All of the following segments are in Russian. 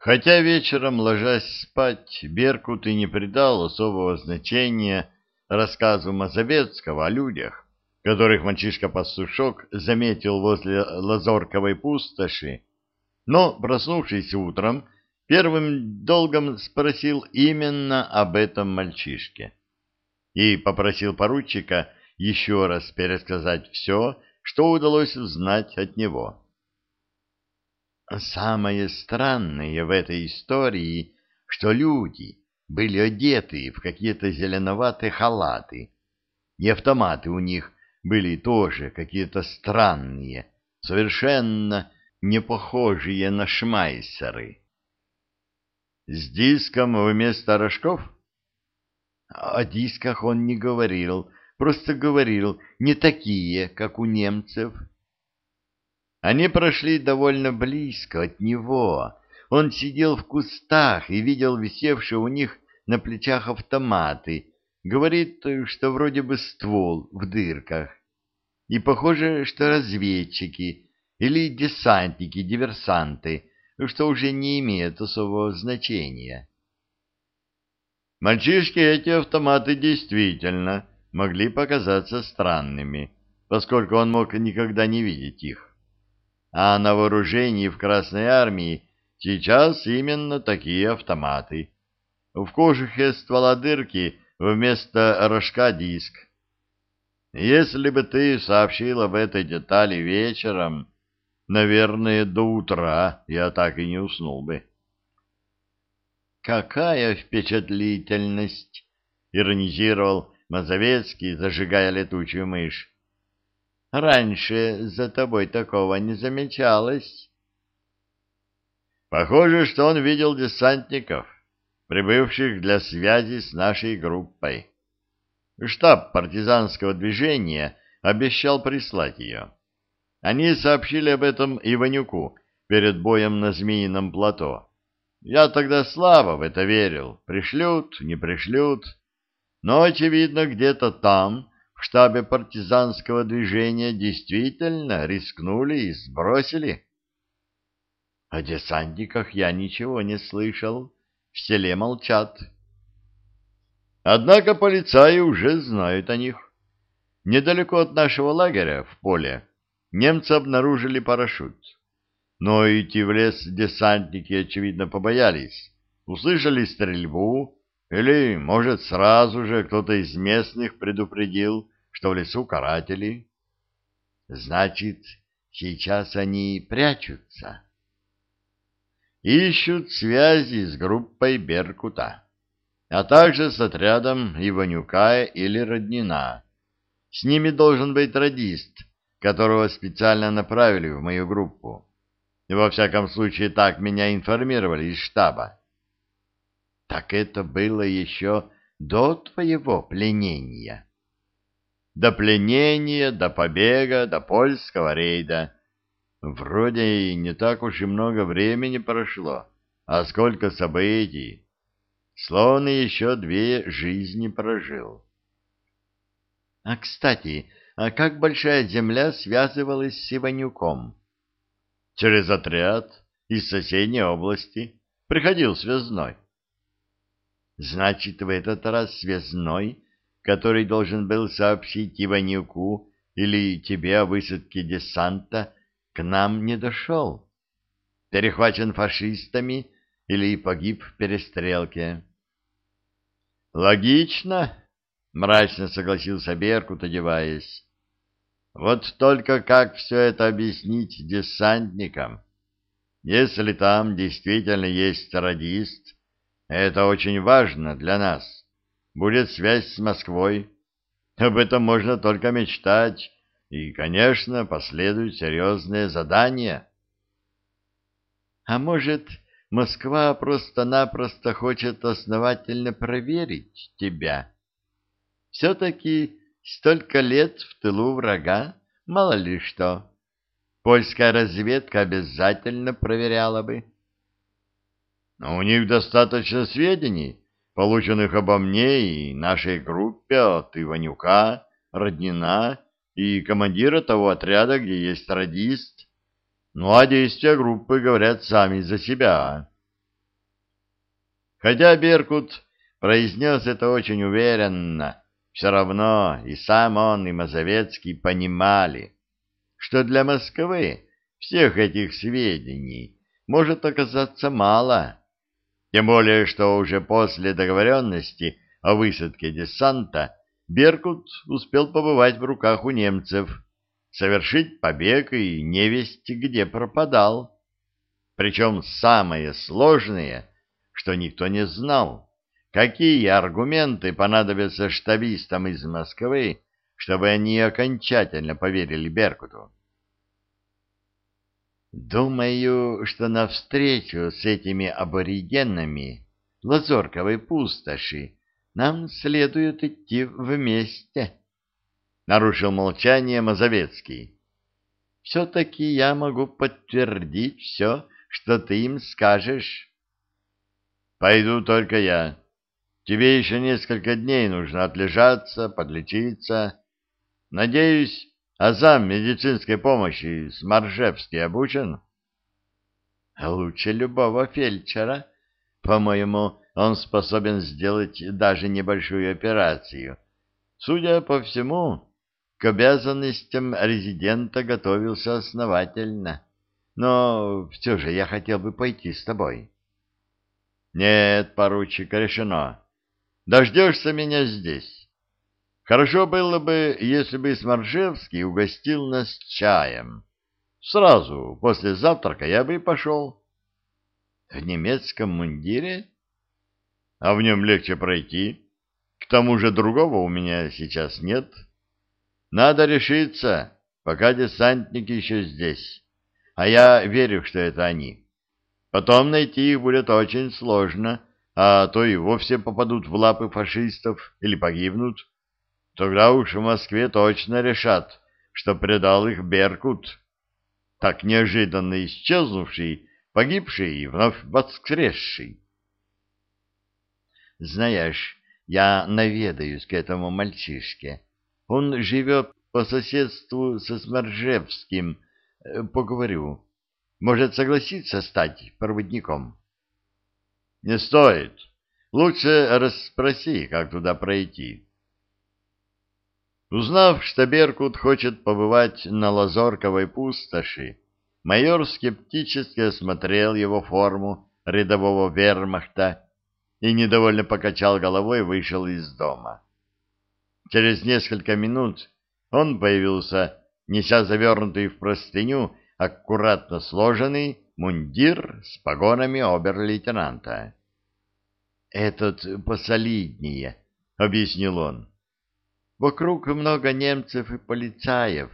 Хотя вечером, ложась спать, Беркут и не придал особого значения рассказу Мазовецкого о людях, которых мальчишка-пастушок заметил возле Лазорковой пустоши, но, проснувшись утром, первым долгом спросил именно об этом мальчишке и попросил поручика еще раз пересказать все, что удалось узнать от него. Самое странное в этой истории, что люди были одеты в какие-то зеленоватые халаты, и автоматы у них были тоже какие-то странные, совершенно не похожие на шмайсеры. С диском вместо рожков? О дисках он не говорил, просто говорил, не такие, как у немцев. Они прошли довольно близко от него. Он сидел в кустах и видел висевшие у них на плечах автоматы. Говорит, что вроде бы ствол в дырках. И похоже, что разведчики или десантники, диверсанты, что уже не имеет особого значения. Мальчишки эти автоматы действительно могли показаться странными, поскольку он мог никогда не видеть их а на вооружении в Красной Армии сейчас именно такие автоматы. В кожухе ствола дырки вместо рожка диск. Если бы ты сообщил об этой детали вечером, наверное, до утра я так и не уснул бы. «Какая впечатлительность!» — иронизировал Мазовецкий, зажигая летучую мышь. Раньше за тобой такого не замечалось. Похоже, что он видел десантников, прибывших для связи с нашей группой. Штаб партизанского движения обещал прислать ее. Они сообщили об этом Иванюку перед боем на Змеином плато. Я тогда слабо в это верил. Пришлют, не пришлют. Но, очевидно, где-то там в штабе партизанского движения действительно рискнули и сбросили. О десантниках я ничего не слышал, в селе молчат. Однако полицаи уже знают о них. Недалеко от нашего лагеря, в поле, немцы обнаружили парашют. Но идти в лес десантники, очевидно, побоялись. Услышали стрельбу, или, может, сразу же кто-то из местных предупредил, что в лесу каратели. Значит, сейчас они прячутся. Ищут связи с группой Беркута, а также с отрядом Иванюка или Роднина. С ними должен быть радист, которого специально направили в мою группу. Во всяком случае, так меня информировали из штаба. Так это было еще до твоего пленения до пленения, до побега, до польского рейда. Вроде и не так уж и много времени прошло, а сколько событий. Словно еще две жизни прожил. А, кстати, а как Большая Земля связывалась с Иванюком? Через отряд из соседней области. Приходил связной. Значит, в этот раз связной который должен был сообщить Иванюку или тебе о высадке десанта, к нам не дошел. Перехвачен фашистами или погиб в перестрелке. Логично, мрачно согласился Беркут, одеваясь. Вот только как все это объяснить десантникам? Если там действительно есть радист, это очень важно для нас будет связь с Москвой. Об этом можно только мечтать, и, конечно, последуют серьезные задания. А может, Москва просто-напросто хочет основательно проверить тебя? Все-таки столько лет в тылу врага, мало ли что. Польская разведка обязательно проверяла бы. Но у них достаточно сведений, полученных обо мне и нашей группе от Иванюка, Роднина и командира того отряда, где есть радист. Ну а действия группы говорят сами за себя. Хотя Беркут произнес это очень уверенно, все равно и сам он, и Мазовецкий понимали, что для Москвы всех этих сведений может оказаться мало, тем более, что уже после договоренности о высадке десанта Беркут успел побывать в руках у немцев, совершить побег и невесть где пропадал. Причем самое сложное, что никто не знал, какие аргументы понадобятся штабистам из Москвы, чтобы они окончательно поверили Беркуту. Думаю, что навстречу с этими аборигенами Лазорковой пустоши нам следует идти вместе, — нарушил молчание Мазовецкий. — Все-таки я могу подтвердить все, что ты им скажешь. — Пойду только я. Тебе еще несколько дней нужно отлежаться, подлечиться. Надеюсь, а зам медицинской помощи Сморжевский обучен? Лучше любого фельдшера. По-моему, он способен сделать даже небольшую операцию. Судя по всему, к обязанностям резидента готовился основательно. Но все же я хотел бы пойти с тобой. Нет, поручик, решено. Дождешься меня здесь. Хорошо было бы, если бы Сморжевский угостил нас чаем. Сразу после завтрака я бы и пошел. В немецком мундире? А в нем легче пройти. К тому же другого у меня сейчас нет. Надо решиться, пока десантники еще здесь. А я верю, что это они. Потом найти их будет очень сложно, а то и вовсе попадут в лапы фашистов или погибнут. Тогда уж в Москве точно решат, что предал их Беркут, так неожиданно исчезнувший, погибший и вновь воскресший. Знаешь, я наведаюсь к этому мальчишке. Он живет по соседству со Сморжевским. Э, поговорю. Может, согласиться стать проводником? Не стоит. Лучше расспроси, как туда пройти. Узнав, что Беркут хочет побывать на Лазорковой пустоши, майор скептически осмотрел его форму рядового вермахта и недовольно покачал головой и вышел из дома. Через несколько минут он появился, неся завернутый в простыню аккуратно сложенный мундир с погонами обер-лейтенанта. «Этот посолиднее», — объяснил он. Вокруг много немцев и полицаев.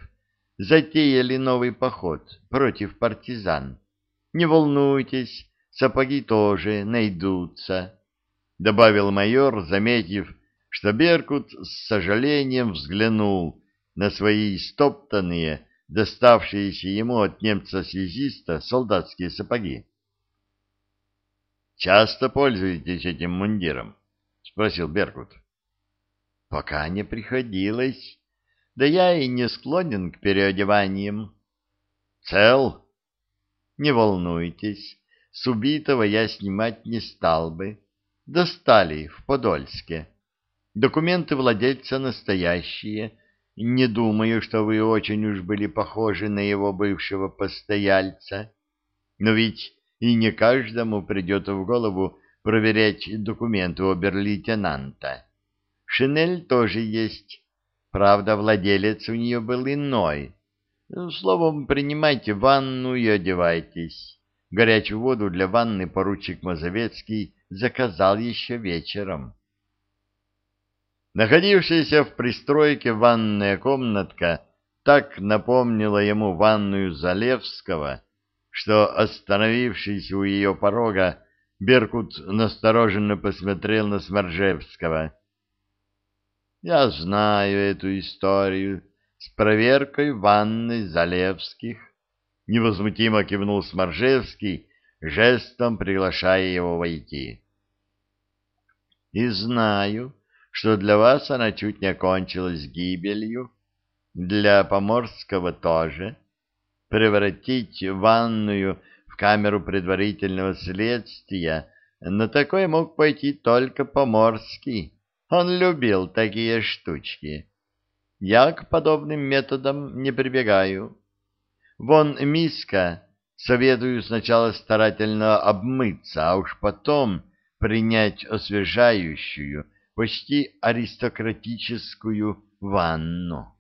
Затеяли новый поход против партизан. Не волнуйтесь, сапоги тоже найдутся, — добавил майор, заметив, что Беркут с сожалением взглянул на свои истоптанные, доставшиеся ему от немца-связиста, солдатские сапоги. — Часто пользуетесь этим мундиром? — спросил Беркут. — Пока не приходилось. Да я и не склонен к переодеваниям. Цел? Не волнуйтесь, с убитого я снимать не стал бы. Достали в Подольске. Документы владельца настоящие. Не думаю, что вы очень уж были похожи на его бывшего постояльца. Но ведь и не каждому придет в голову проверять документы обер-лейтенанта. Шинель тоже есть. Правда, владелец у нее был иной. Словом, принимайте ванну и одевайтесь. Горячую воду для ванны поручик Мазовецкий заказал еще вечером. Находившаяся в пристройке ванная комнатка так напомнила ему ванную Залевского, что, остановившись у ее порога, Беркут настороженно посмотрел на Сморжевского — я знаю эту историю с проверкой ванны Залевских. Невозмутимо кивнул Сморжевский, жестом приглашая его войти. И знаю, что для вас она чуть не кончилась гибелью, для Поморского тоже. Превратить ванную в камеру предварительного следствия но такой мог пойти только по-морски. Он любил такие штучки. Я к подобным методам не прибегаю. Вон миска, советую сначала старательно обмыться, а уж потом принять освежающую, почти аристократическую ванну.